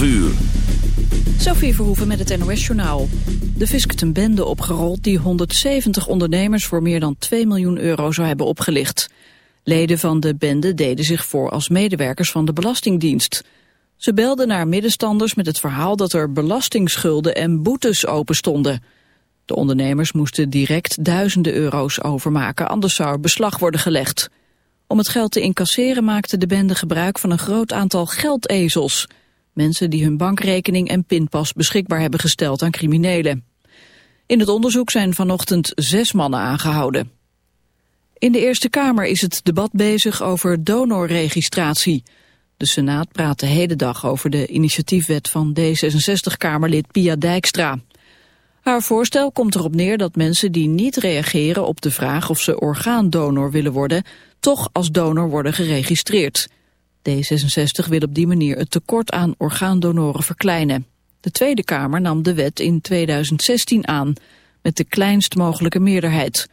12 uur. Sophie Verhoeven met het NOS-journaal. De heeft een bende opgerold die 170 ondernemers voor meer dan 2 miljoen euro zou hebben opgelicht. Leden van de bende deden zich voor als medewerkers van de Belastingdienst. Ze belden naar middenstanders met het verhaal dat er belastingsschulden en boetes open stonden. De ondernemers moesten direct duizenden euro's overmaken, anders zou er beslag worden gelegd. Om het geld te incasseren maakte de bende gebruik van een groot aantal geldezels. Mensen die hun bankrekening en pinpas beschikbaar hebben gesteld aan criminelen. In het onderzoek zijn vanochtend zes mannen aangehouden. In de Eerste Kamer is het debat bezig over donorregistratie. De Senaat praat de hele dag over de initiatiefwet van D66-Kamerlid Pia Dijkstra. Haar voorstel komt erop neer dat mensen die niet reageren op de vraag of ze orgaandonor willen worden, toch als donor worden geregistreerd. D66 wil op die manier het tekort aan orgaandonoren verkleinen. De Tweede Kamer nam de wet in 2016 aan, met de kleinst mogelijke meerderheid.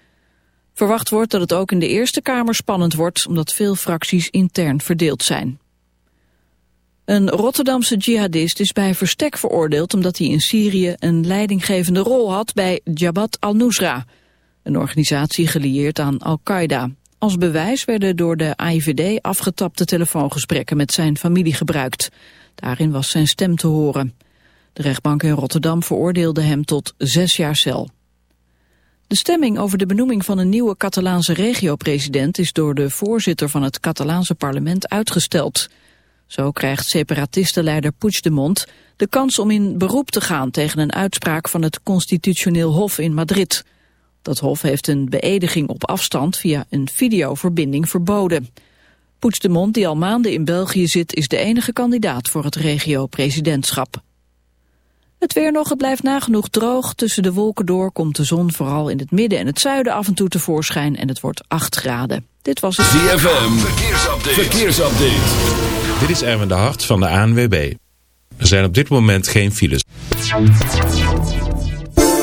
Verwacht wordt dat het ook in de Eerste Kamer spannend wordt, omdat veel fracties intern verdeeld zijn. Een Rotterdamse jihadist is bij verstek veroordeeld omdat hij in Syrië een leidinggevende rol had bij Jabhat al-Nusra, een organisatie gelieerd aan Al-Qaeda. Als bewijs werden door de AIVD afgetapte telefoongesprekken met zijn familie gebruikt. Daarin was zijn stem te horen. De rechtbank in Rotterdam veroordeelde hem tot zes jaar cel. De stemming over de benoeming van een nieuwe Catalaanse regio-president is door de voorzitter van het Catalaanse parlement uitgesteld. Zo krijgt separatistenleider Puigdemont de kans om in beroep te gaan tegen een uitspraak van het constitutioneel hof in Madrid. Dat hof heeft een beëdiging op afstand via een videoverbinding verboden. Puigdemont, die al maanden in België zit, is de enige kandidaat voor het regio-presidentschap. Het weer nog, het blijft nagenoeg droog. Tussen de wolken door komt de zon vooral in het midden en het zuiden af en toe tevoorschijn en het wordt 8 graden. Dit was het ZFM, verkeersupdate. verkeersupdate. Dit is Erwin de Hart van de ANWB. Er zijn op dit moment geen files.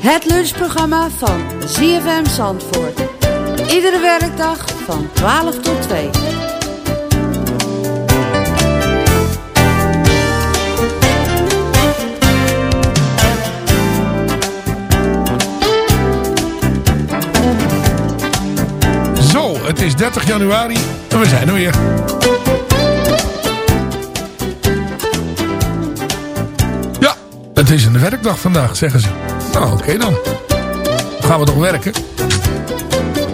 Het lunchprogramma van ZFM Zandvoort. Iedere werkdag van 12 tot 2. Zo, het is 30 januari en we zijn er weer. Ja, het is een werkdag vandaag, zeggen ze. Nou, oké dan. Dan gaan we toch werken.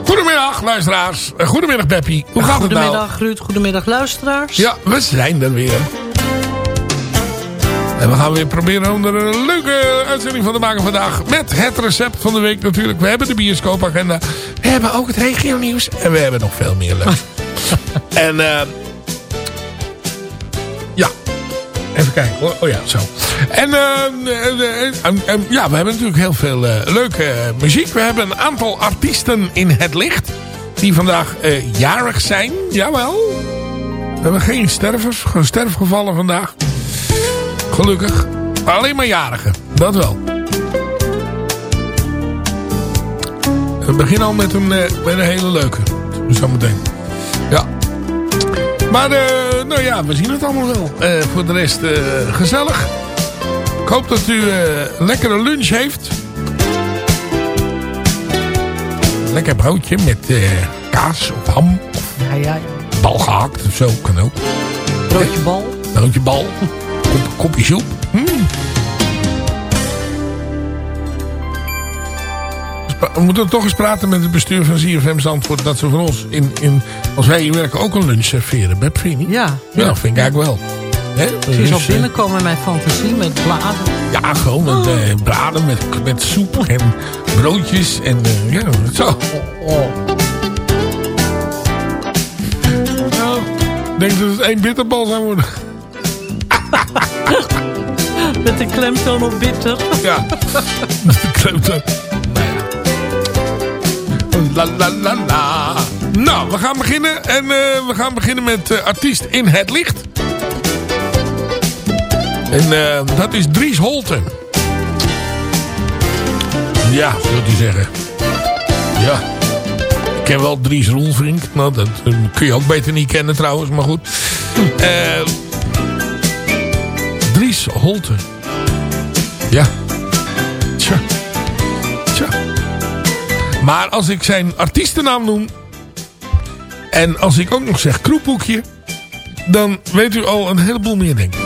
Goedemiddag, luisteraars. Uh, goedemiddag, Beppie. Hoe gaat het nou? Goedemiddag, Ruud. Goedemiddag, luisteraars. Ja, we zijn er weer. En we gaan weer proberen om er een leuke uitzending van te maken vandaag. Met het recept van de week natuurlijk. We hebben de bioscoopagenda. We hebben ook het regio nieuws. En we hebben nog veel meer leuk. en uh, ja. Even kijken hoor. Oh ja, zo. En uh, ja, we hebben natuurlijk heel veel leuke muziek. We hebben een aantal artiesten in het licht. Die vandaag jarig zijn. Jawel. We hebben geen stervers, geen sterfgevallen vandaag. Gelukkig. Alleen maar jarigen. Dat wel. We beginnen al met een, hele leuke. Zometeen. Ja. Maar uh, nou ja, we zien het allemaal wel. Voor de rest gezellig. Ik hoop dat u een lekkere lunch heeft. Lekker broodje met kaas of ham. Of ja, ja. Bal gehakt of zo, kan ook. Broodje bal. Broodje bal. Kop, kopje soep. Mm. We moeten toch eens praten met het bestuur van ZFM Zandvoort... dat ze van ons, in, in, als wij hier werken, ook een lunch serveren. Beb, vind je niet? Ja. Ja, dat vind ik eigenlijk wel. He? Zie je zo binnenkomen in mijn fantasie met bladen. Ja, gewoon met oh. uh, braden, met, met soep en broodjes en uh, ja, zo. Oh, oh. Nou, ik denk dat het één bitterbal zou worden. Met de klemtoon op bitter. Ja, met de klemtoon. La la la la. Nou, we gaan beginnen. En uh, we gaan beginnen met uh, artiest in het licht. En uh, dat is Dries Holten. Ja, zult u zeggen. Ja. Ik ken wel Dries Roelvink. Nou, dat kun je ook beter niet kennen trouwens, maar goed. Eh... Dries Holten. Ja. Tja. Tja. Maar als ik zijn artiestennaam noem... en als ik ook nog zeg kroephoekje... dan weet u al een heleboel meer, denk ik.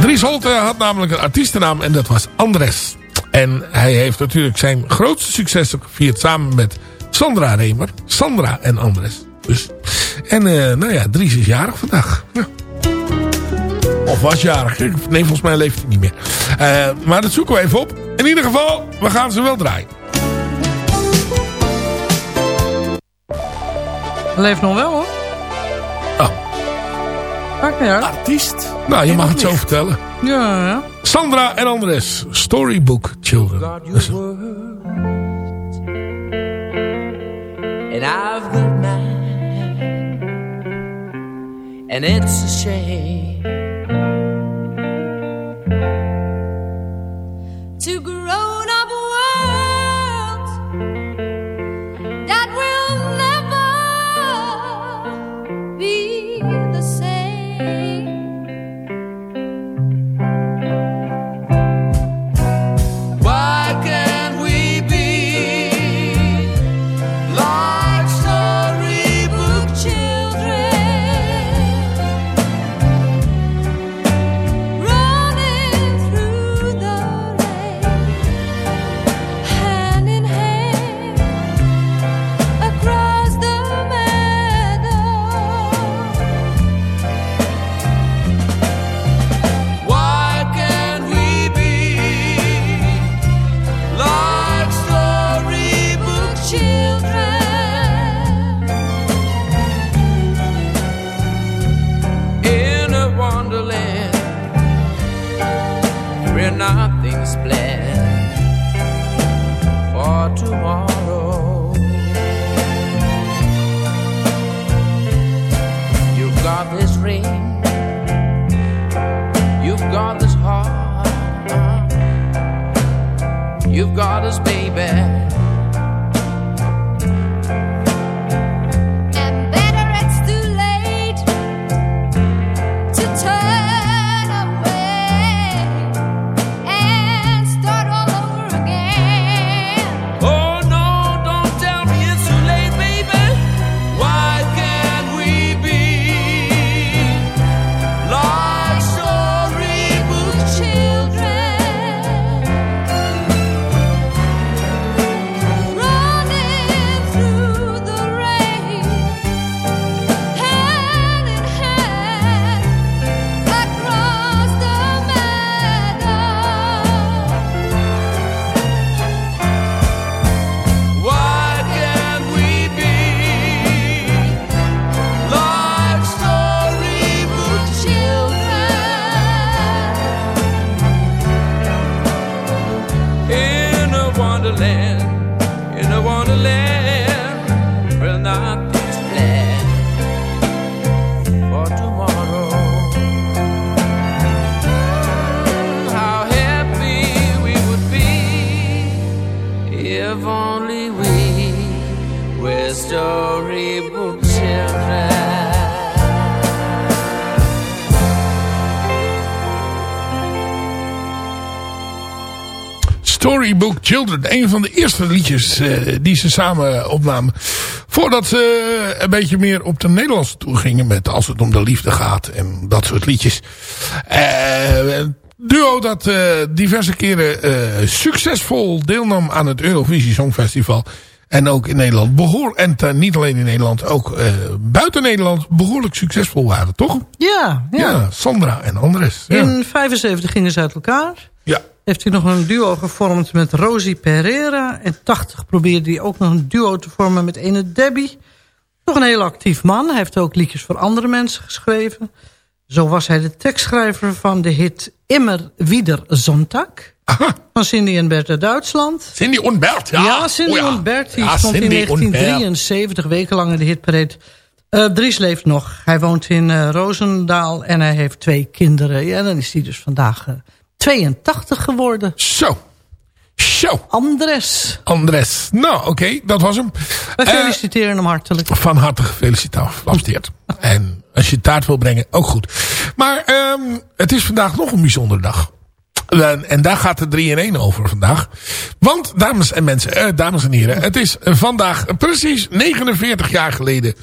Dries Holten had namelijk een artiestennaam en dat was Andres. En hij heeft natuurlijk zijn grootste successen gevierd samen met Sandra Remer. Sandra en Andres. Dus. En uh, nou ja, Dries is jarig vandaag. Ja. Of was jarig. Nee, volgens mij leeft hij niet meer. Uh, maar dat zoeken we even op. In ieder geval, we gaan ze wel draaien. Leeft nog wel hoor. Artiest? Nou, je mag het zo vertellen. Ja, ja. Sandra en Andres. Storybook Children. And I've got mine. And it's a shame eerste liedjes eh, die ze samen opnamen. Voordat ze een beetje meer op de Nederlandse toe gingen. Met als het om de liefde gaat en dat soort liedjes. Eh, duo dat eh, diverse keren eh, succesvol deelnam aan het Eurovisie Songfestival. En ook in Nederland behoor en eh, niet alleen in Nederland, ook eh, buiten Nederland behoorlijk succesvol waren, toch? Ja, ja. Ja, Sandra en Andres. Ja. In 75 gingen ze uit elkaar. ja. Heeft hij nog een duo gevormd met Rosie Pereira. In 80 probeerde hij ook nog een duo te vormen met ene Debbie. Toch een heel actief man. Hij heeft ook liedjes voor andere mensen geschreven. Zo was hij de tekstschrijver van de hit Immer wieder Sonntag. Aha. Van Cindy en Bertha Duitsland. Cindy und Bert, ja. Ja, Cindy Oh ja. en Bert. Die Ja, stond in Cindy und Bert. 1973 wekenlang in de hitparade. Eh Dries leeft nog. Hij woont in Roosendaal en hij heeft twee kinderen. Ja, dan is hij dus vandaag eh, 82 geworden. Zo. Zo. Andres. Andres. Nou, oké, dat was hem. Wij Eh, feliciteren hem hartelijk. van harte gefeliciteerd. gefeliciteerd. en als je taart wil brengen, ook goed. Maar ehm, het is vandaag nog een bijzondere dag. En, en daar gaat de 3 in 1 over vandaag. Want, dames en mensen, eh, dames en heren, het is vandaag precies 49 jaar geleden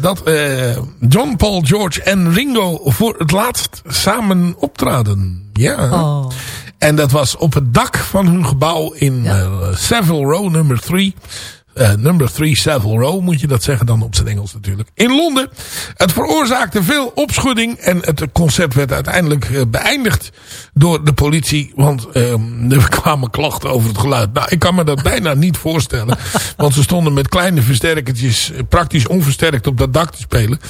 dat eh, John, Paul, George en Ringo voor het laatst samen optraden. Ja. Oh. En dat was op het dak van hun gebouw in eh, Savile Row nummer 3. Eh, number 3 Savile Row moet je dat zeggen dan op zijn Engels natuurlijk. In Londen. Het veroorzaakte veel opschudding. En het concert werd uiteindelijk eh, beëindigd door de politie. Want ehm, er kwamen klachten over het geluid. Nou, ik kan me dat bijna niet voorstellen. Want ze stonden met kleine versterkertjes eh, praktisch onversterkt op dat dak te spelen.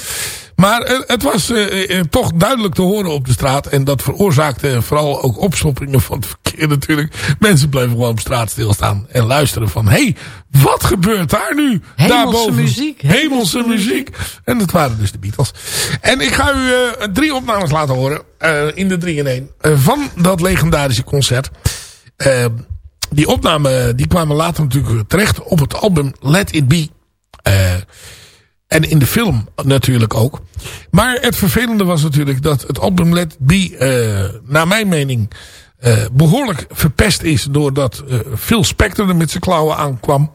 Maar eh, het was eh, eh, toch duidelijk te horen op de straat. En dat veroorzaakte vooral ook opstoppingen van het verkeer natuurlijk. Mensen bleven gewoon op straat stilstaan en luisteren van... Hé, hey, wat gebeurt daar nu? Hemelse Daarboven. muziek, Hemelse, hemelse muziek. En dat waren dus de Beatles. En ik ga u drie opnames laten horen. in de 3 in 1. eh, van dat legendarische concert. Die opnamen die kwamen later natuurlijk terecht op het album Let It Be. En in de film natuurlijk ook. Maar het vervelende was natuurlijk dat het album Let Be, eh, naar mijn mening, eh, behoorlijk verpest is. Doordat eh, Phil Spector er met zijn klauwen aankwam.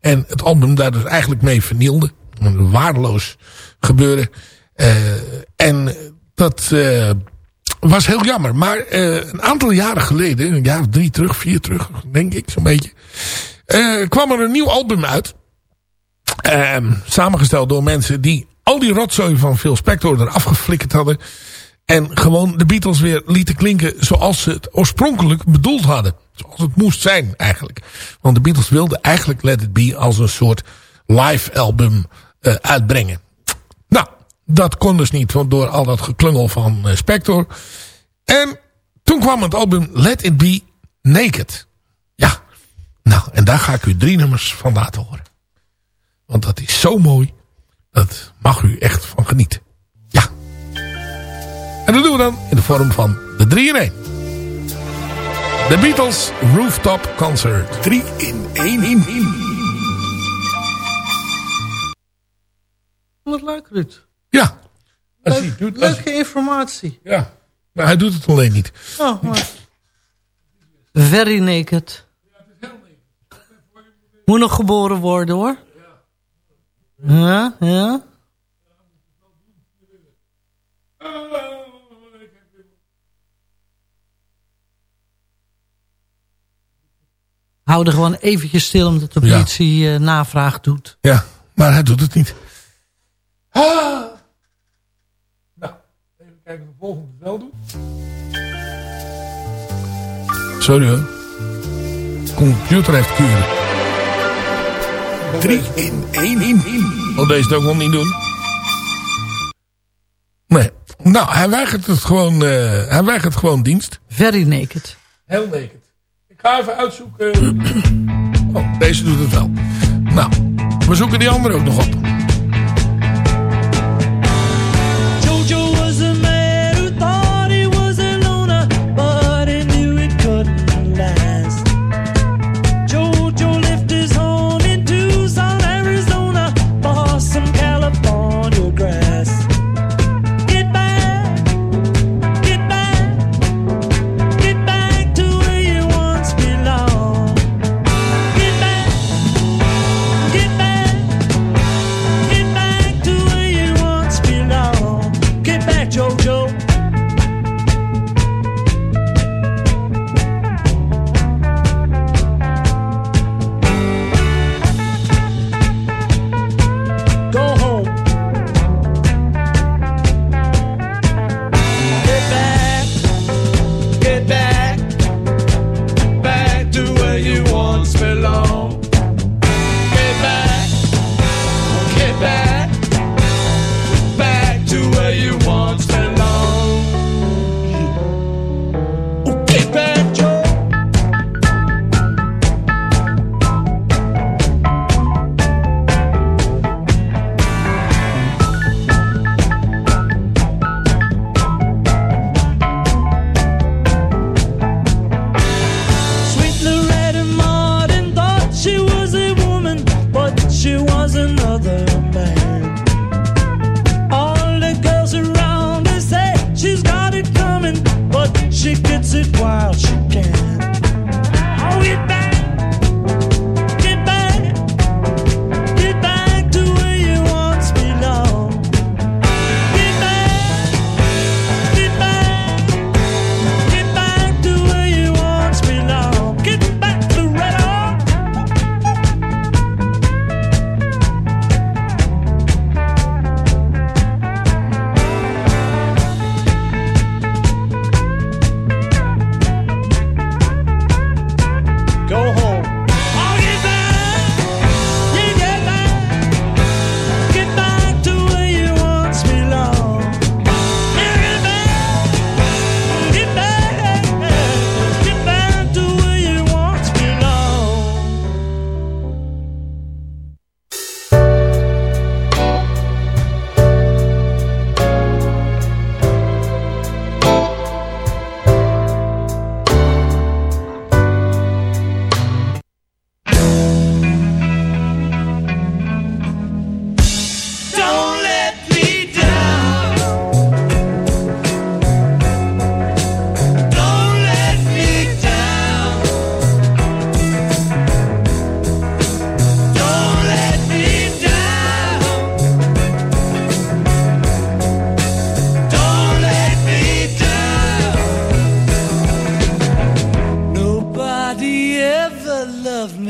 En het album daar dus eigenlijk mee vernielde. Een waardeloos gebeuren. En dat was heel jammer. Maar een aantal jaren geleden, een jaar of drie terug, vier terug, denk ik zo'n beetje. kwam er een nieuw album uit. Ehm, samengesteld door mensen die al die rotzooi van Phil Spector eraf geflikkerd hadden. En gewoon de Beatles weer lieten klinken zoals ze het oorspronkelijk bedoeld hadden. Zoals het moest zijn eigenlijk. Want de Beatles wilden eigenlijk Let It Be als een soort live album eh, uitbrengen. Nou, dat kon dus niet want door al dat geklungel van eh, Spector. En toen kwam het album Let It Be Naked. Ja, nou en daar ga ik u drie nummers van laten horen. Want dat is zo mooi. Dat mag u echt van genieten. Ja. En dat doen we dan in de vorm van de 3 in 1. De Beatles Rooftop Concert. 3 in 1 in 1. Wat leuk, Ruud. Ja. Als hij doet, als- leuke informatie. ja. Maar hij doet het alleen niet. Oh, maar... Very naked. Moet nog geboren worden, hoor. Ja, ja. Hou er gewoon eventjes stil omdat de politie eh, navraag doet. Ja, maar hij doet het niet. Ah. Nou, even kijken of de volgende wel doet. Sorry hoor. Computer heeft kuren. 3 in 1 in 1. Oh, deze ook wel niet doen. Nee. Nou, hij weigert het gewoon, eh, hij weigert gewoon dienst. Very naked. Heel naked. Ik ga even uitzoeken. Oh, deze doet het wel. Nou, we zoeken die andere ook nog op.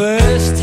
first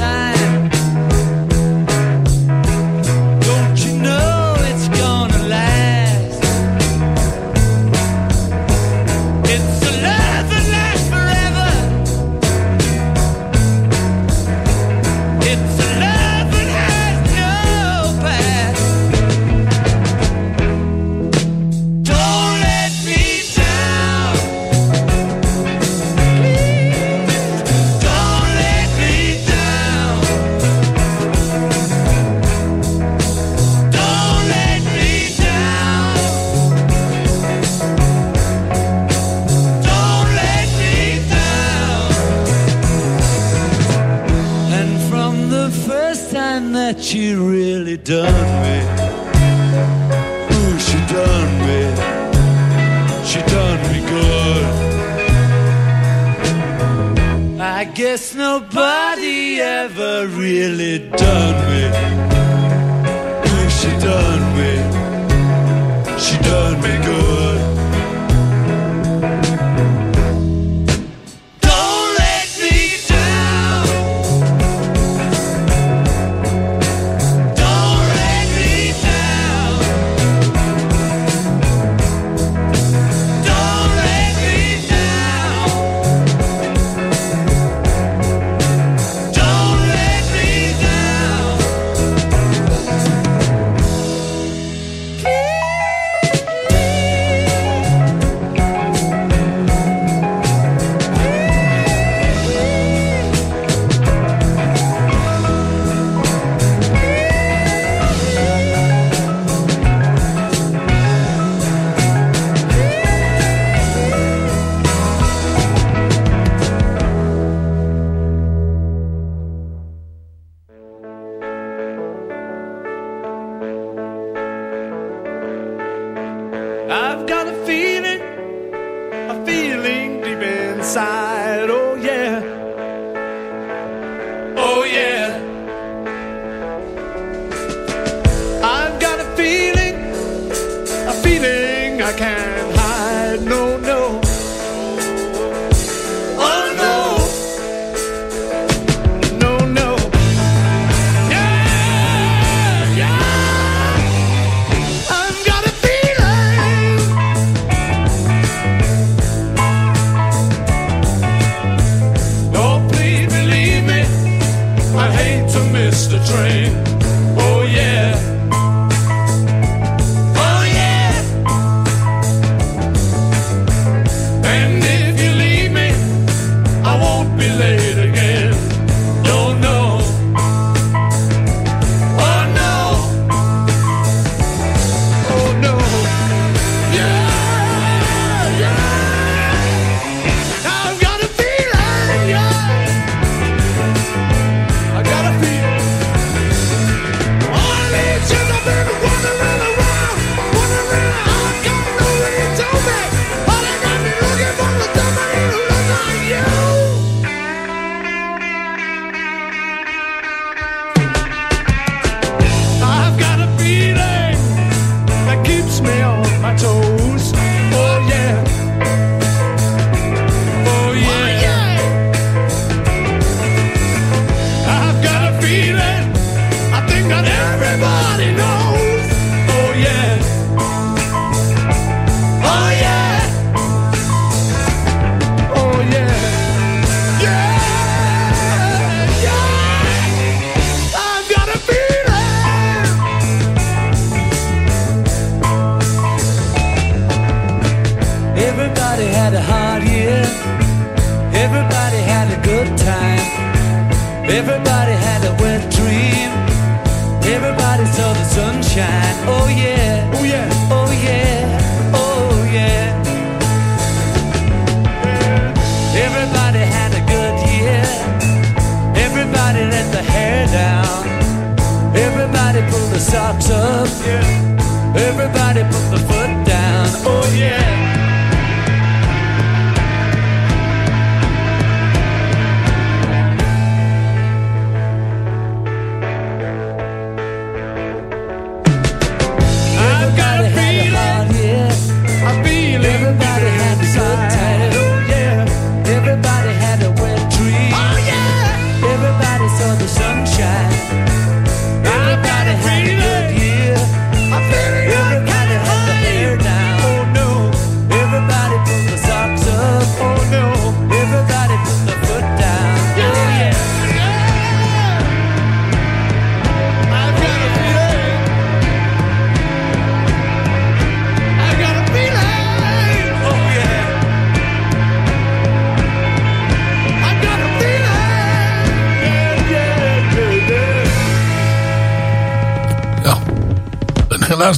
I guess nobody ever really done me. Who she done me? She done me good.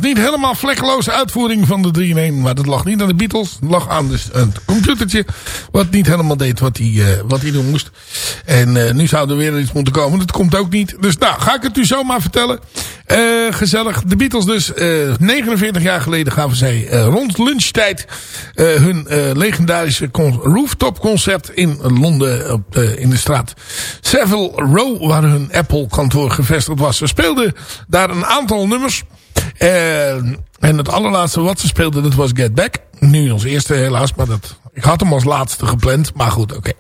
Niet helemaal vlekkeloze uitvoering van de 3 in 1. Maar dat lag niet aan de Beatles. Het lag aan dus het computertje. Wat niet helemaal deed wat hij, eh, wat hij doen moest. En eh, nu zou er weer iets moeten komen. Dat komt ook niet. Dus nou, ga ik het u zomaar vertellen. Eh, gezellig. De Beatles dus. eh 49 jaar geleden gaven zij rond lunchtijd hun legendarische rooftop concert in Londen op, in de straat Savile Row waar hun Apple kantoor gevestigd was. Ze speelden daar een aantal nummers. Eh, en het allerlaatste wat ze speelden dat was Get Back. Nu als eerste helaas, maar dat, ik had hem als laatste gepland. Maar goed, oké.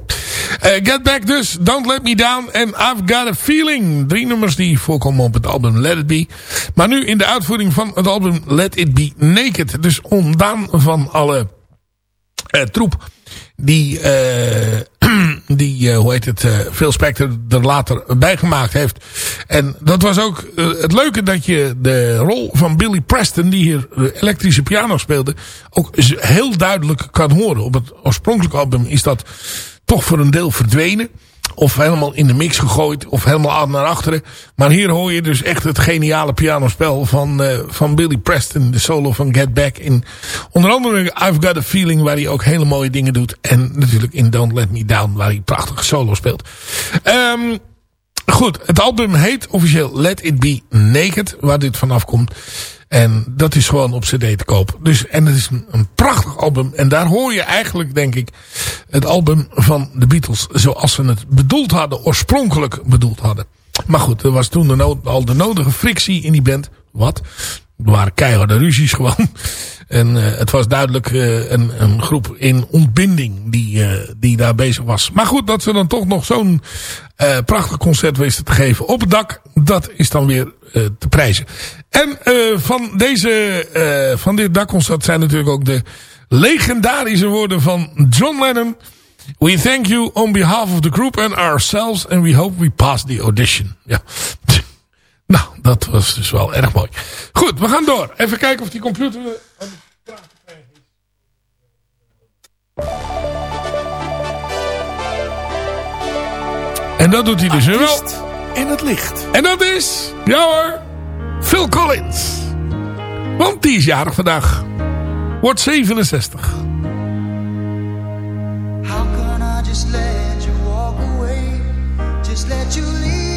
Eh, Get Back dus, Don't Let Me Down en I've Got a Feeling. Drie nummers die voorkomen op het album Let It Be. Maar nu in de uitvoering van het album Let It Be Naked. Dus ontdaan van alle eh, troep die, eh, die eh, hoe heet het, eh, Phil Spector er later bijgemaakt heeft. En dat was ook eh, het leuke dat je de rol van Billy Preston, die hier elektrische piano speelde, ook heel duidelijk kan horen. Op het oorspronkelijke album is dat toch voor een deel verdwenen. Of helemaal in de mix gegooid. Of helemaal naar achteren. Maar hier hoor je dus echt het geniale pianospel van, eh, van Billy Preston. De solo van Get Back. In, onder andere I've Got a Feeling. Waar hij ook hele mooie dingen doet. En natuurlijk in Don't Let Me Down. Waar hij prachtige solo speelt. Ehm goed, het album heet officieel Let It Be Naked. Waar dit vanaf komt. En dat is gewoon op cd te koop. Dus, en het is een, prachtig album. En daar hoor je eigenlijk, denk ik, het album van de Beatles zoals ze het bedoeld hadden. Oorspronkelijk bedoeld hadden. Maar goed, er was toen al de nodige frictie in die band. Wat? Er waren keiharde ruzies gewoon. En eh, het was duidelijk eh, een, een groep in ontbinding die, eh, die daar bezig was. Maar goed, dat ze dan toch nog zo'n prachtig concert wisten te geven op het dak. Dat is dan weer te prijzen. En van, deze, van dit dakconcert zijn natuurlijk ook de legendarische woorden van John Lennon. We thank you on behalf of the group and ourselves and we hope we pass the audition. Ja. Nou, dat was dus wel erg mooi. Goed, we gaan door. Even kijken of die computer... aan de praat te krijgen is. En dat doet hij dus wel. in het licht. En dat is, ja hoor, Phil Collins. Want die is jarig vandaag. Wordt 67. How can I just let you walk away? Just let you leave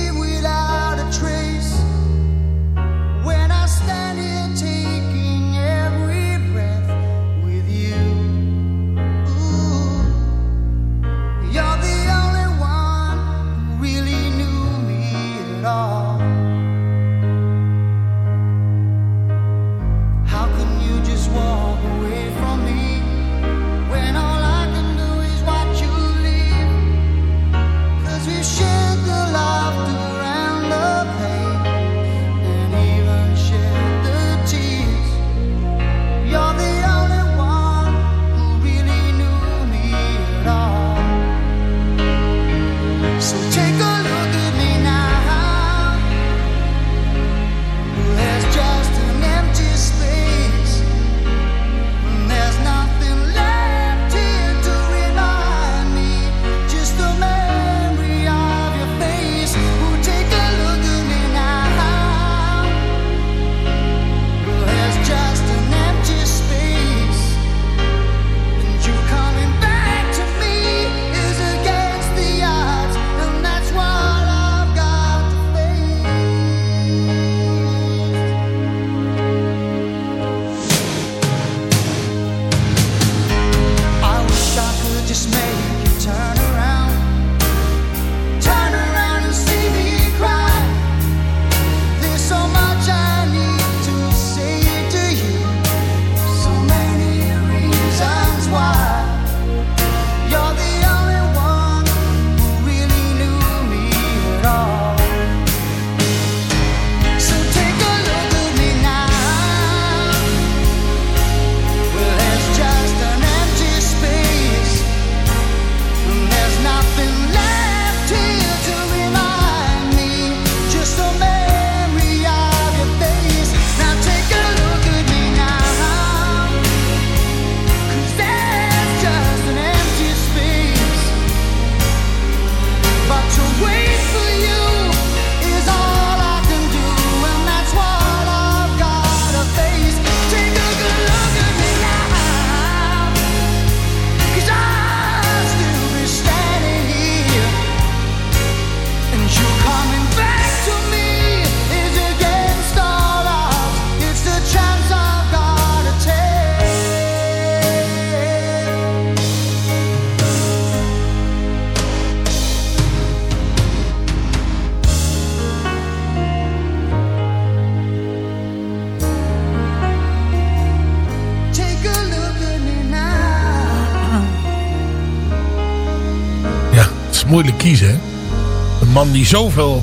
die zoveel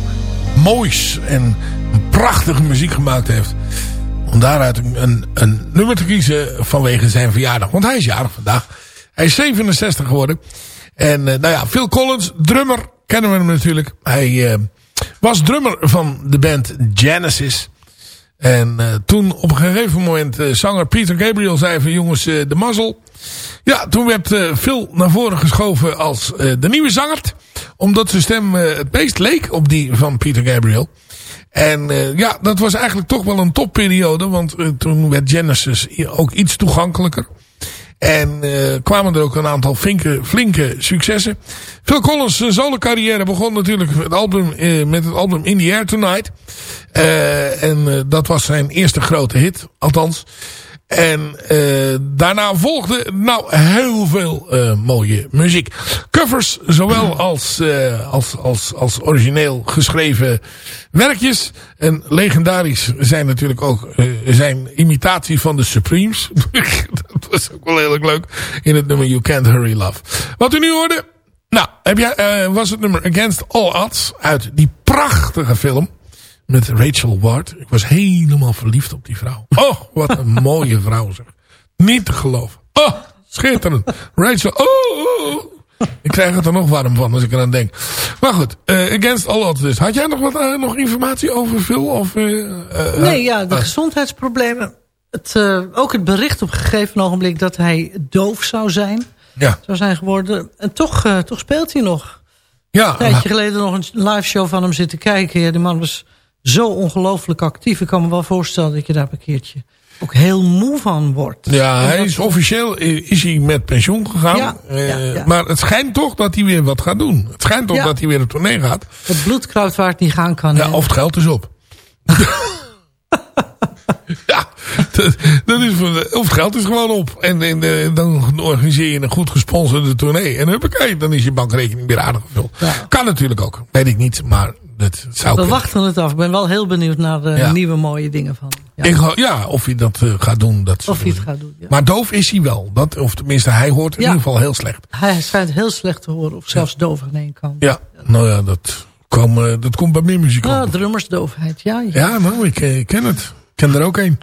moois en prachtige muziek gemaakt heeft. Om daaruit een, een, nummer te kiezen vanwege zijn verjaardag. Want hij is jarig vandaag. Hij is 67 geworden. En eh, nou ja, Phil Collins, drummer, kennen we hem natuurlijk. Hij eh, was drummer van de band Genesis. En eh, toen op een gegeven moment zanger Peter Gabriel zei van jongens de mazzel. Ja, toen werd Phil naar voren geschoven als de nieuwe zanger. Omdat zijn stem eh, het meest leek op die van Peter Gabriel. En eh, ja, dat was eigenlijk toch wel een topperiode. Want eh, toen werd Genesis ook iets toegankelijker. En kwamen er ook een aantal flinke, flinke successen. Phil Collins' solo carrière begon natuurlijk met het album, met het album In the Air Tonight. En dat was zijn eerste grote hit, althans. En eh, daarna volgde nou heel veel eh, mooie muziek. Covers, zowel als, eh, als, als, als origineel geschreven werkjes. En legendarisch zijn natuurlijk ook zijn imitatie van de Supremes. dat was ook wel heel erg leuk in het nummer You Can't Hurry Love. Wat u nu hoorde, nou, heb jij, was het nummer Against All Odds uit die prachtige film met Rachel Ward. Ik was helemaal verliefd op die vrouw. Oh, wat een mooie vrouw zeg. Niet te geloven. Oh, schitterend. Rachel, oh, oh, oh. Ik krijg het er nog warm van als ik eraan denk. Maar goed, eh, Against All Odds dus. Had jij nog, wat, eh, nog informatie over Phil? Of, eh, eh, Nee, ja, de gezondheidsproblemen. Het, eh, ook het bericht op een gegeven ogenblik dat hij doof zou zijn. Ja, Zou zijn geworden. En toch, eh, toch speelt hij nog. ja Een tijdje geleden nog een live show van hem zitten kijken. Ja, die man was zo ongelooflijk actief. Ik kan me wel voorstellen dat je daar een keertje ook heel moe van wordt. Ja, hij is officieel eh, is hij met pensioen gegaan. Ja, Eh, ja. Maar het schijnt toch dat hij weer wat gaat doen. Het schijnt toch dat hij weer een tournee gaat. Het bloedkruid waar het niet gaan kan. Ja, of het geld is op. ja, dat, dat is, of het geld is gewoon op. En, en eh, dan organiseer je een goed gesponsorde tournee. En huppakee, dan is je bankrekening weer aardig gevuld. Ja. Kan natuurlijk ook. Weet ik niet, maar dat zou We kunnen. wachten het af. Ik ben wel heel benieuwd naar de Ja. nieuwe mooie dingen van. Ja. Ik ho- ja, of hij dat eh, gaat doen. Dat Of hij het gaat doen. Maar doof is hij wel. Dat, of tenminste, hij hoort in ieder geval heel slecht. Hij schijnt heel slecht te horen. Of zelfs doof aan één kant. Ja, nou ja, dat, eh, dat komt bij meer muzikanten. Ah, drummersdoofheid. Ja, ja. Ja, nou, ik, ik ken het. Ik ken er ook een.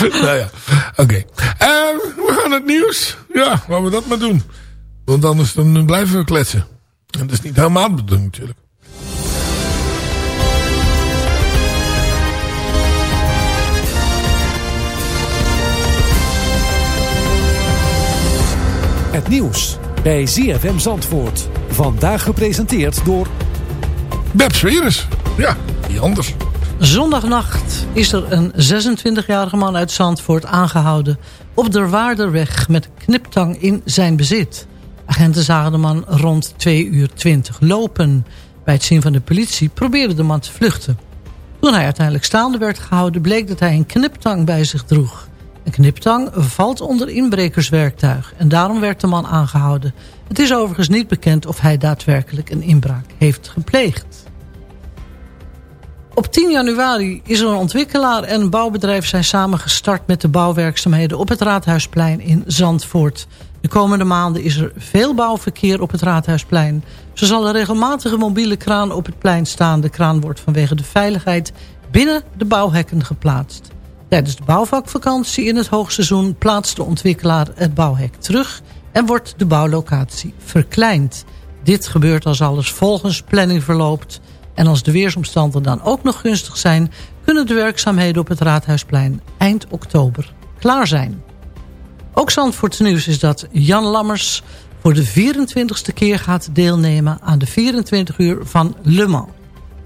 nou ja, oké. Eh, we gaan het nieuws. Ja, laten we dat maar doen. Want anders dan blijven we kletsen. En dat is niet helemaal de bedoeling natuurlijk. Het nieuws bij ZFM Zandvoort. Vandaag gepresenteerd door... Beb Sweres. Ja, Zondagnacht is er een 26-jarige man uit Zandvoort aangehouden... op de Waarderweg met kniptang in zijn bezit. Agenten zagen de man rond 2 uur 20 lopen. Bij het zien van de politie probeerde de man te vluchten. Toen hij uiteindelijk staande werd gehouden... bleek dat hij een kniptang bij zich droeg. Een kniptang valt onder inbrekerswerktuig... en daarom werd de man aangehouden. Het is overigens niet bekend of hij daadwerkelijk een inbraak heeft gepleegd. Op 10 januari is er een ontwikkelaar en een bouwbedrijf zijn samen gestart met de bouwwerkzaamheden op het Raadhuisplein in Zandvoort. De komende maanden is er veel bouwverkeer op het Raadhuisplein. Zo zal een mobiele kraan op het plein staan. De kraan wordt vanwege de veiligheid binnen de bouwhekken geplaatst. Tijdens de bouwvakvakantie in het hoogseizoen plaatst de ontwikkelaar het bouwhek terug en wordt de bouwlocatie verkleind. Dit gebeurt als alles volgens planning verloopt. En als de weersomstandigheden dan ook nog gunstig zijn... kunnen de werkzaamheden op het Raadhuisplein eind oktober klaar zijn. Ook Zandvoorts nieuws is dat Jan Lammers voor de 24ste keer gaat deelnemen aan de 24 uur van Le Mans.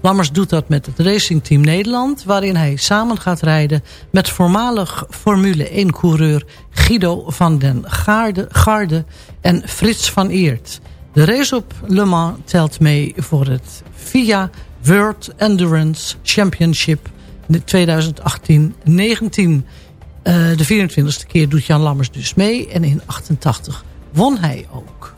Lammers doet dat met het Racing Team Nederland... waarin hij samen gaat rijden met voormalig Formule 1-coureur Guido van den Garde en Frits van Eert. De race op Le Mans telt mee voor het FIA World Endurance Championship 2018-19. Eh, de 24e keer doet Jan Lammers dus mee en in 88 won hij ook.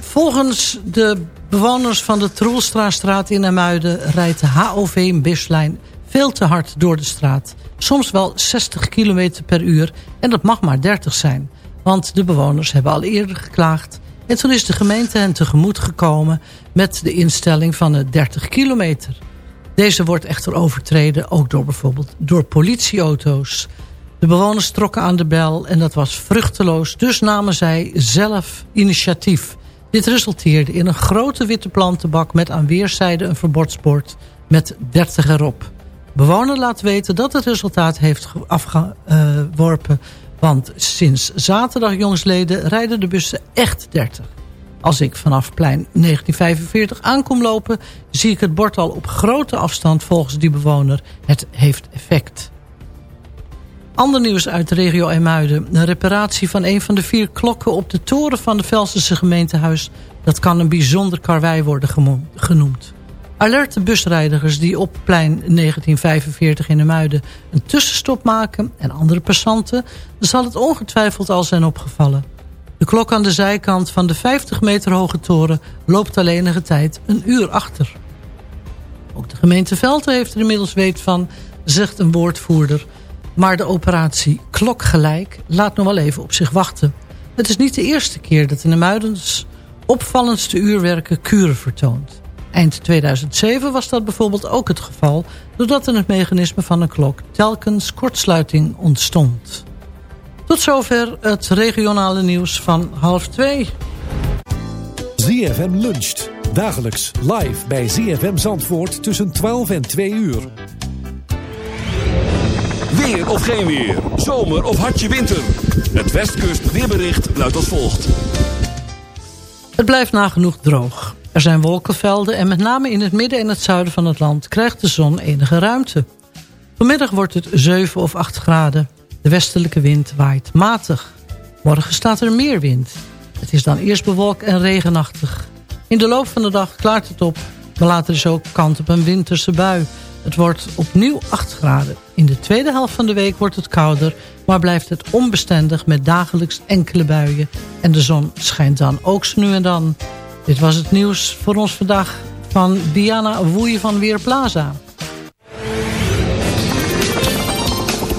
Volgens de bewoners van de Troelstraatstraat in Amuiden... rijdt de HOV-buslijn veel te hard door de straat. Soms wel 60 km per uur en dat mag maar 30 zijn. Want de bewoners hebben al eerder geklaagd. En toen is de gemeente hen tegemoet gekomen met de instelling van de 30 kilometer. Deze wordt echter overtreden, ook door bijvoorbeeld door politieauto's. De bewoners trokken aan de bel en dat was vruchteloos. Dus namen zij zelf initiatief. Dit resulteerde in een grote witte plantenbak met aan weerszijden een verbordsbord met 30 erop. Bewoner laat weten dat het resultaat heeft ge- afgeworpen. Want sinds zaterdag jongsleden rijden de bussen echt 30. Als ik vanaf plein 1945 aankom lopen... zie ik het bord al op grote afstand volgens die bewoner. Het heeft effect. Ander nieuws uit de regio Emuiden. Een reparatie van een van de vier klokken op de toren van de Velsense gemeentehuis. Dat kan een bijzonder karwei worden genoemd. Alerte busreizigers die op plein 1945 in Emuiden een tussenstop maken... en andere passanten, zal het ongetwijfeld al zijn opgevallen. De klok aan de zijkant van de 50 meter hoge toren loopt al enige tijd een uur achter. Ook de gemeente Velten heeft er inmiddels weet van, zegt een woordvoerder. Maar de operatie Klokgelijk laat nog wel even op zich wachten. Het is niet de eerste keer dat in de Muidens opvallendste uurwerken kuren vertoont. Eind 2007 was dat bijvoorbeeld ook het geval... doordat in het mechanisme van een klok telkens kortsluiting ontstond. Tot zover het regionale nieuws van half twee. ZFM luncht. Dagelijks live bij ZFM Zandvoort tussen 12 en 2 uur. Weer of geen weer. Zomer of hartje winter. Het Westkust weerbericht luidt als volgt. Het blijft nagenoeg droog. Er zijn wolkenvelden en met name in het midden en het zuiden van het land... krijgt de zon enige ruimte. Vanmiddag wordt het 7 of 8 graden. De westelijke wind waait matig. Morgen staat er meer wind. Het is dan eerst bewolkt en regenachtig. In de loop van de dag klaart het op, maar later is ook kant op een winterse bui. Het wordt opnieuw 8 graden. In de tweede helft van de week wordt het kouder, maar blijft het onbestendig met dagelijks enkele buien. En de zon schijnt dan ook zo nu en dan. Dit was het nieuws voor ons vandaag van Diana Woeien van Weerplaza.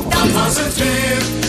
Dat was het weer.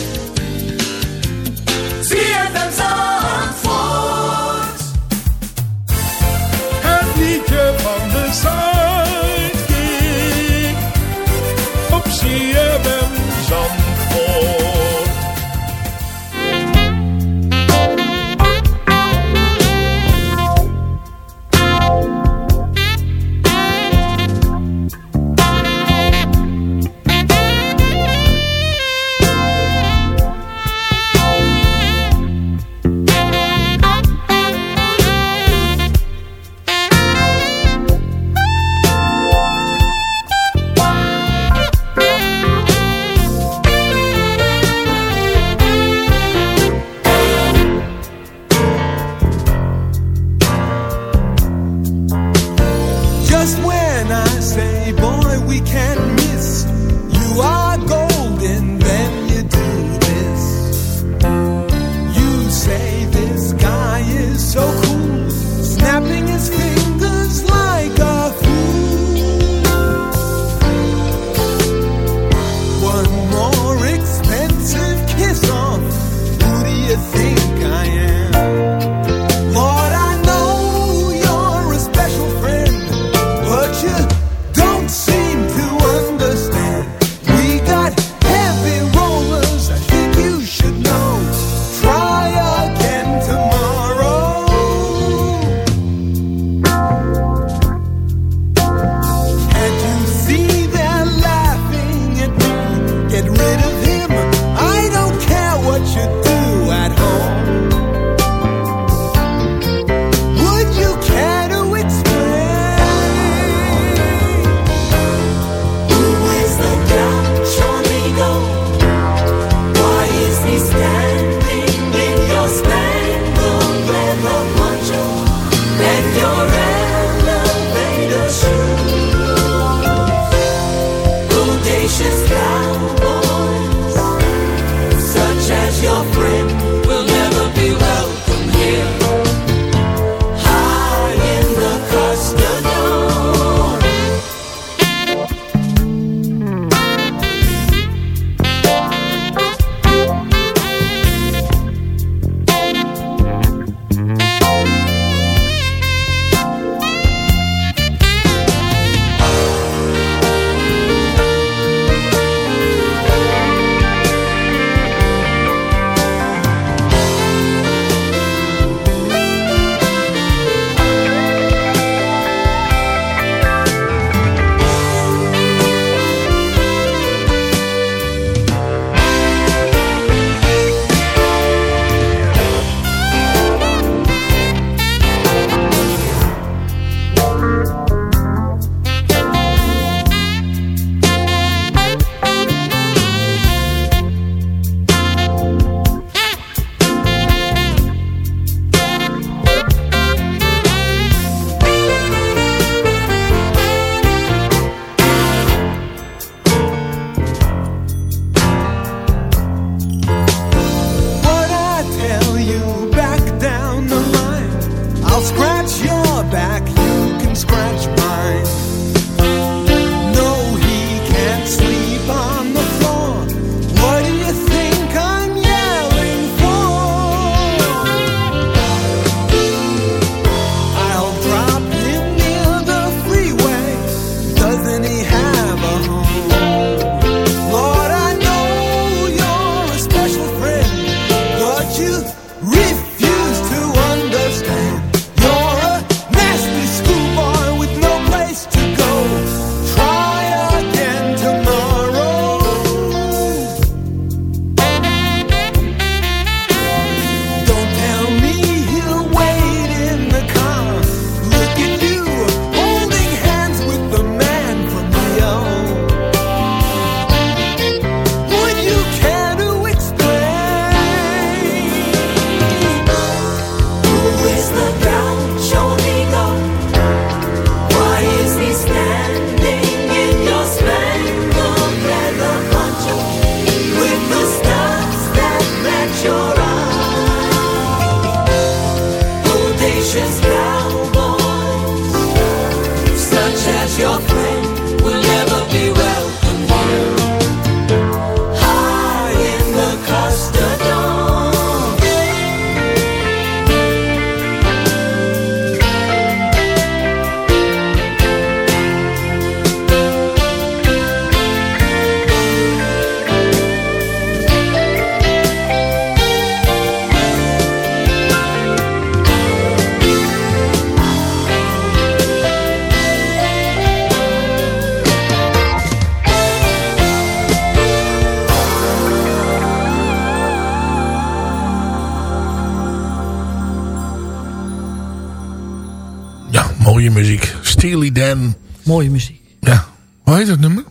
Mooie muziek. Ja. Hoe heet het nummer?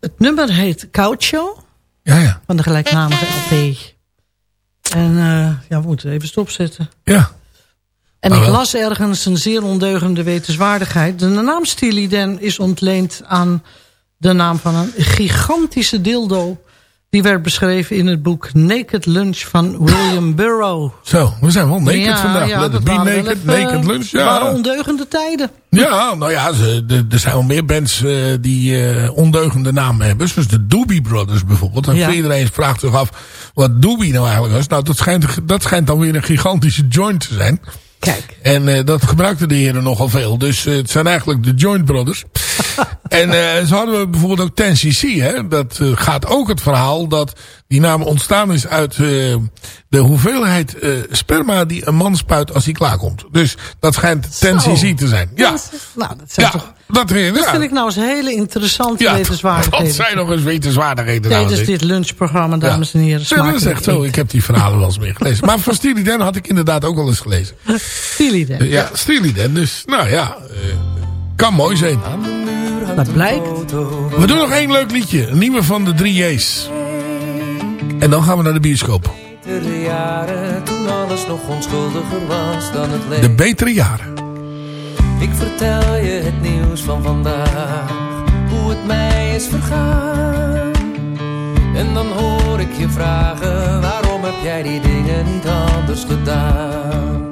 Het nummer heet Caucho. Ja, ja. Van de gelijknamige LP. En eh, ja, we moeten even stopzetten. Ja. En Ah, ik las ergens een zeer ondeugende wetenswaardigheid. De naam Steely Dan is ontleend aan de naam van een gigantische dildo. Die werd beschreven in het boek Naked Lunch van William Burroughs. Zo, we zijn wel naked Ja, vandaag. ja, dat be waren naked, even- naked lunch. Waren Ja. ondeugende tijden. ja, nou ja, er zijn wel meer bands eh, die eh, ondeugende namen hebben. Zoals de Doobie Brothers bijvoorbeeld. En Ja. iedereen vraagt zich af wat Doobie nou eigenlijk was. Nou, dat schijnt, dat schijnt dan weer een gigantische joint te zijn. Kijk. En eh, dat gebruikten de heren nogal veel. Dus eh, het zijn eigenlijk de Joint Brothers. en eh, zo hadden we bijvoorbeeld ook 10cc. Hè? Dat gaat ook het verhaal dat die naam ontstaan is uit eh, de hoeveelheid eh, sperma die een man spuit als hij klaarkomt. Dus dat schijnt 10cc te zijn. Ja, Nou, dat zijn ja toch... dat, ja, Dat vind ik nou eens hele interessante ja, wetenswaardigheden. dat zijn nog eens wetenswaardigheden. Tijdens dit lunchprogramma, dames en heren. Ja, dat is echt zo. Ik heb die verhalen wel eens meer gelezen. Maar van Steely Dan had ik inderdaad ook wel eens gelezen. Steely Dan. Ja, Steely Dan. Dus, nou ja, eh, kan mooi zijn. Dat blijkt. We doen nog één leuk liedje. Een nieuwe van de 3J's. En dan gaan we naar de bioscoop. betere jaren, toen alles nog onschuldiger was dan het De leven. betere jaren. Ik vertel je het nieuws van vandaag, hoe het mij is vergaan. En dan hoor ik je vragen, waarom heb jij die dingen niet anders gedaan?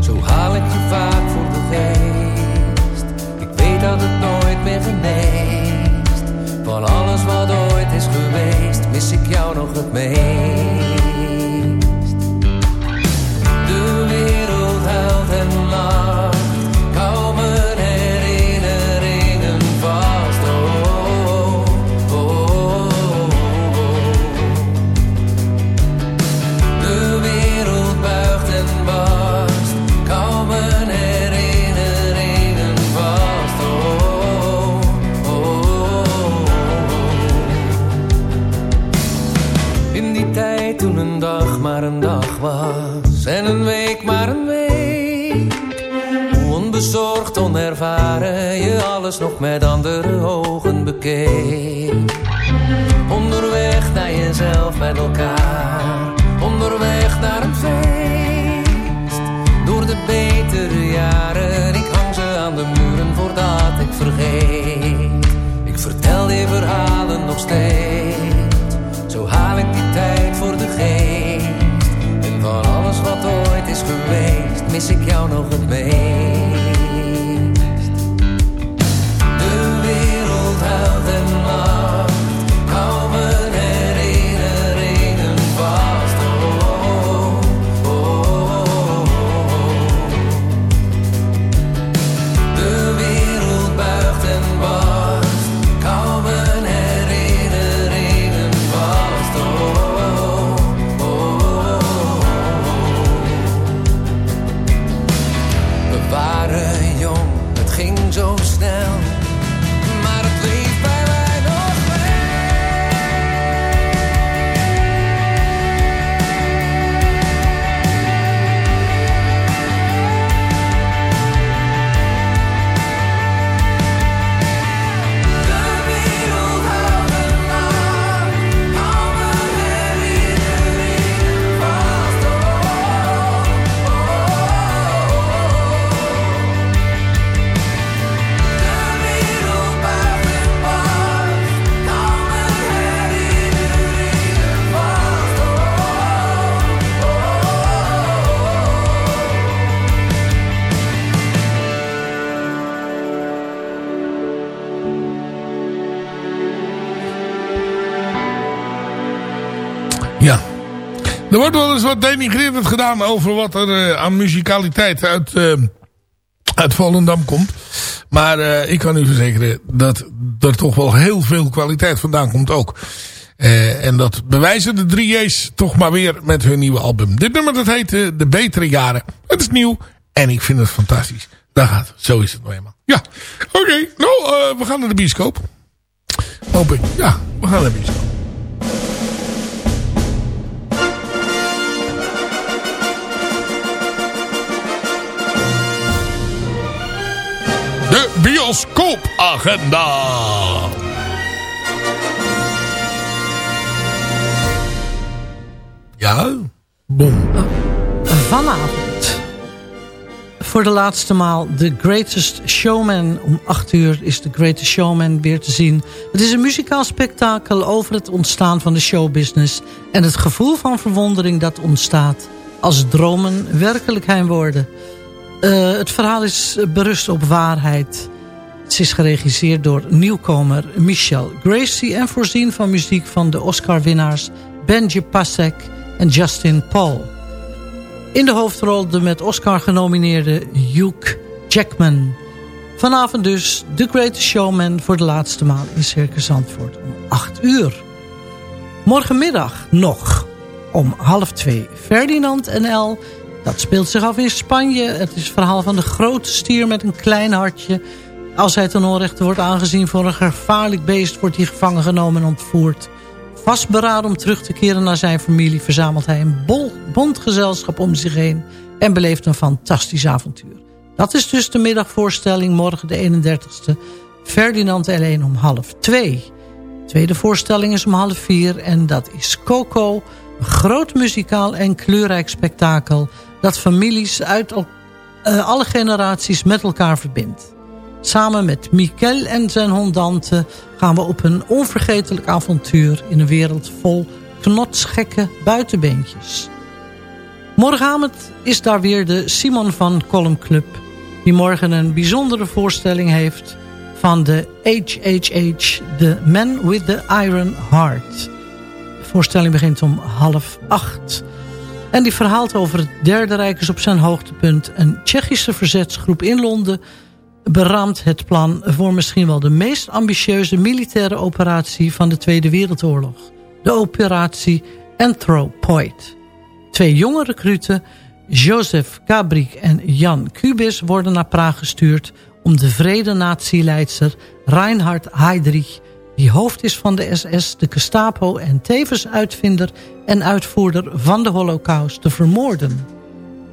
Zo haal ik je vaak voor de geest. Ik weet dat het nooit meer geneest. Van alles wat ooit is geweest, mis ik jou nog het meest. Onbezorgd, onervaren je alles nog met andere ogen bekeek. Onderweg naar jezelf met elkaar, onderweg naar een feest. Door de betere jaren, ik hang ze aan de muren voordat ik vergeet. Ik vertel die verhalen nog steeds, zo haal ik die tijd voor de geest. En van alles wat ooit is geweest, mis ik jou nog het meest. Wordt wel eens wat denigrerend gedaan over wat er eh, aan muzikaliteit uit, eh, uit Volendam komt. Maar eh, ik kan u verzekeren dat er toch wel heel veel kwaliteit vandaan komt ook. En dat bewijzen de 3J's toch maar weer met hun nieuwe album. Dit nummer dat heet De Betere Jaren. Het is nieuw en ik vind het fantastisch. Daar gaat het. Zo is het nou eenmaal. Ja, oké. Nou, eh, we gaan naar de bioscoop. Hoop ik. Ja, we gaan naar de bioscoop. Bioscoopagenda. Ja, bom. Vanavond. Voor de laatste maal The Greatest Showman. Om 8 uur is The Greatest Showman weer te zien. Het is een muzikaal spektakel over het ontstaan van de showbusiness... en het gevoel van verwondering dat ontstaat... als dromen werkelijkheid worden. Eh, het verhaal is berust op waarheid. Het is geregisseerd door nieuwkomer Michelle Gracie... en voorzien van muziek van de Oscar-winnaars Benji Pasek en Justin Paul... In de hoofdrol de met Oscar genomineerde Hugh Jackman. Vanavond dus The Greatest Showman voor de laatste maal in Circus Zandvoort om 8 uur. Morgenmiddag nog om half twee Ferdinand NL. Dat speelt zich af in Spanje. Het is het verhaal van de grote stier met een klein hartje. Als hij ten onrechte wordt aangezien voor een gevaarlijk beest... wordt hij gevangen genomen en ontvoerd. Vastberaden om terug te keren naar zijn familie... verzamelt hij een bol, bondgezelschap om zich heen... en beleeft een fantastisch avontuur. Dat is dus de middagvoorstelling morgen de 31ste. Ferdinand alleen om half twee. Tweede voorstelling is om half vier en dat is Coco. Een groot muzikaal en kleurrijk spektakel... dat families uit eh, alle generaties met elkaar verbindt. Samen met Mikel en zijn hond Dante gaan we op een onvergetelijk avontuur... in een wereld vol knotsgekke buitenbeentjes. Morgenavond is daar weer de Simon van Column Club... die morgen een bijzondere voorstelling heeft van de HHH... The Man with the Iron Heart. De voorstelling begint om half acht... En die verhaalt over het Derde Rijk is op zijn hoogtepunt. Een Tsjechische verzetsgroep in Londen beraamt het plan voor misschien wel de meest ambitieuze militaire operatie van de Tweede Wereldoorlog. De operatie Anthropoid. Twee jonge recruten, Joseph Kabrik en Jan Kubis, worden naar Praag gestuurd om de vrede nazi-leidster Reinhard Heydrich, die hoofd is van de SS, de Gestapo en tevens uitvinder en uitvoerder van de holocaust, te vermoorden.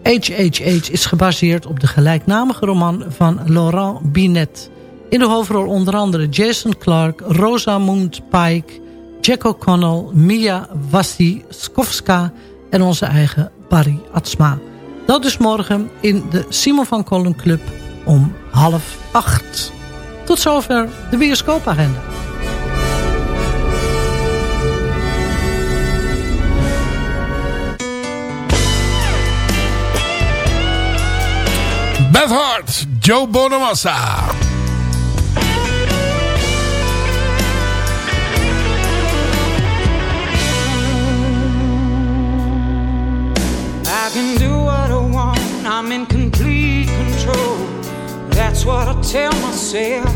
HHH is gebaseerd op de gelijknamige roman van Laurent Binet. In de hoofdrol onder andere Jason Clarke, Rosamund Pike, Jack O'Connell, Mia Wasikowska en onze eigen Barry Atsma. Dat is morgen in de Simon van Kollen Club om half acht. Tot zover de bioscoopagenda. Beth Hart, Joe Bonamassa. I can do what I want, I'm in complete control. That's what I tell myself.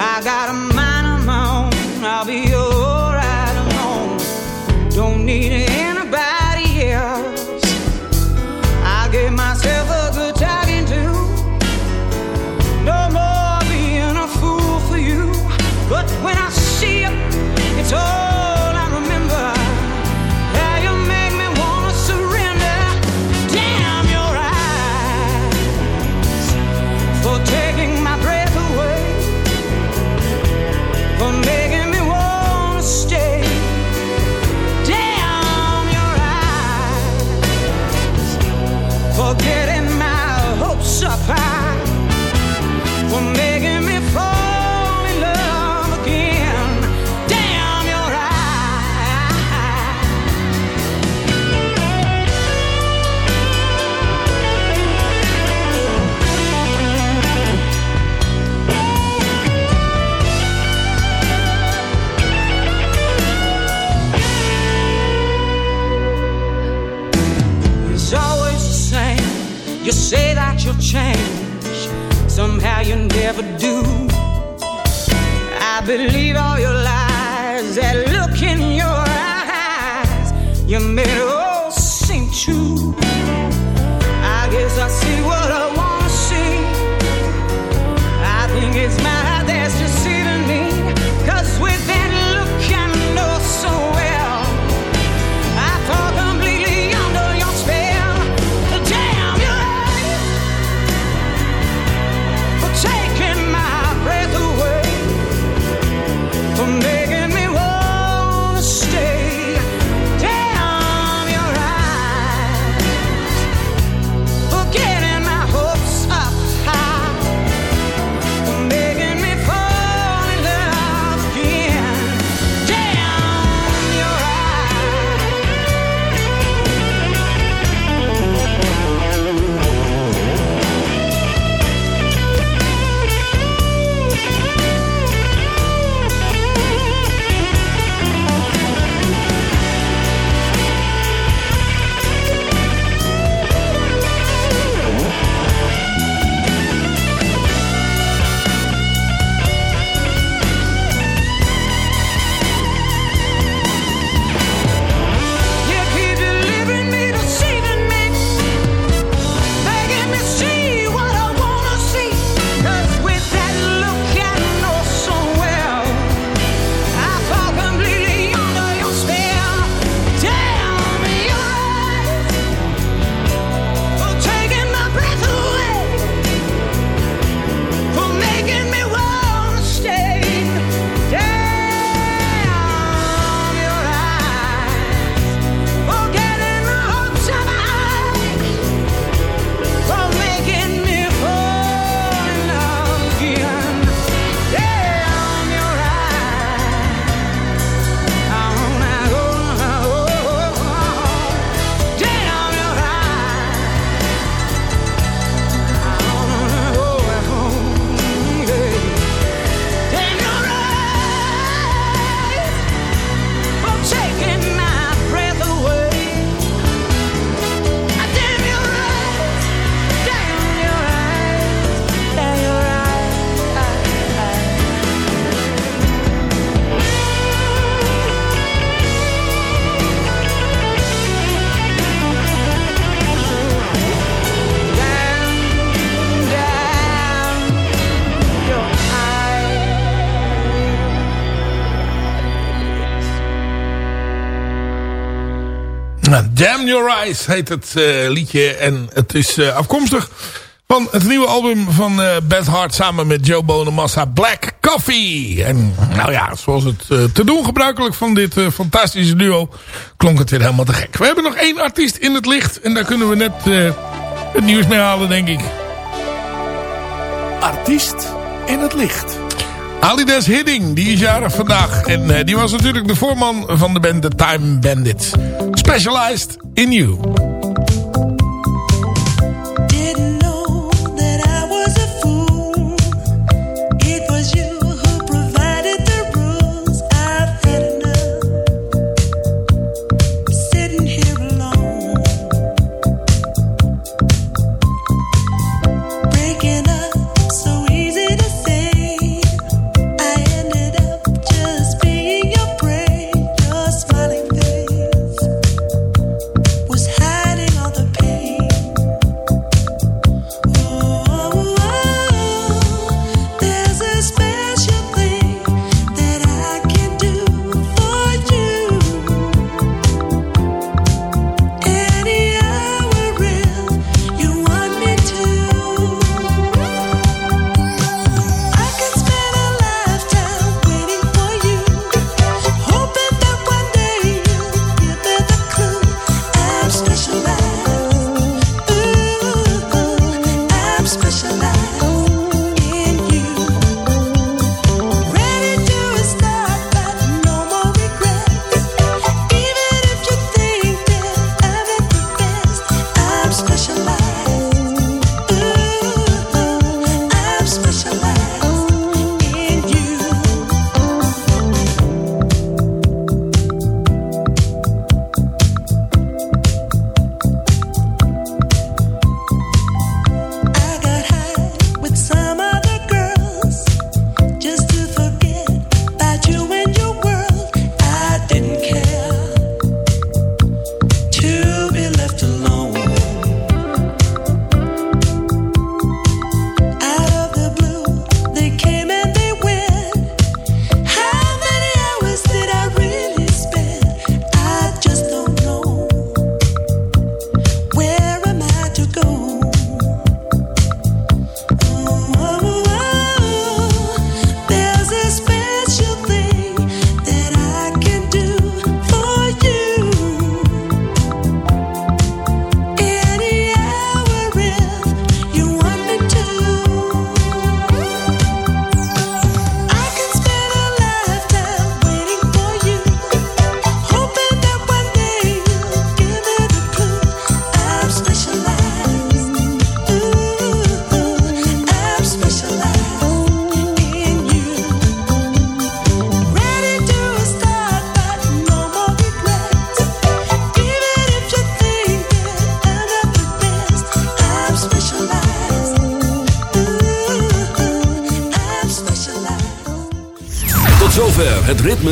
I got a mind of my own, I'll be alright alone. Don't need anybody Damn Your Eyes heet het eh, liedje. En het is eh, afkomstig van het nieuwe album van eh Beth Hart samen met Joe Bonamassa, Black Coffee. En nou ja, zoals het te doen gebruikelijk van dit fantastische duo, klonk het weer helemaal te gek. We hebben nog één artiest in het licht en daar kunnen we net het nieuws mee halen, denk ik. Artiest in het licht. Alidas Hidding, die is jarig vandaag. En eh, die was natuurlijk de voorman van de band The Time Bandits. Specialized in You.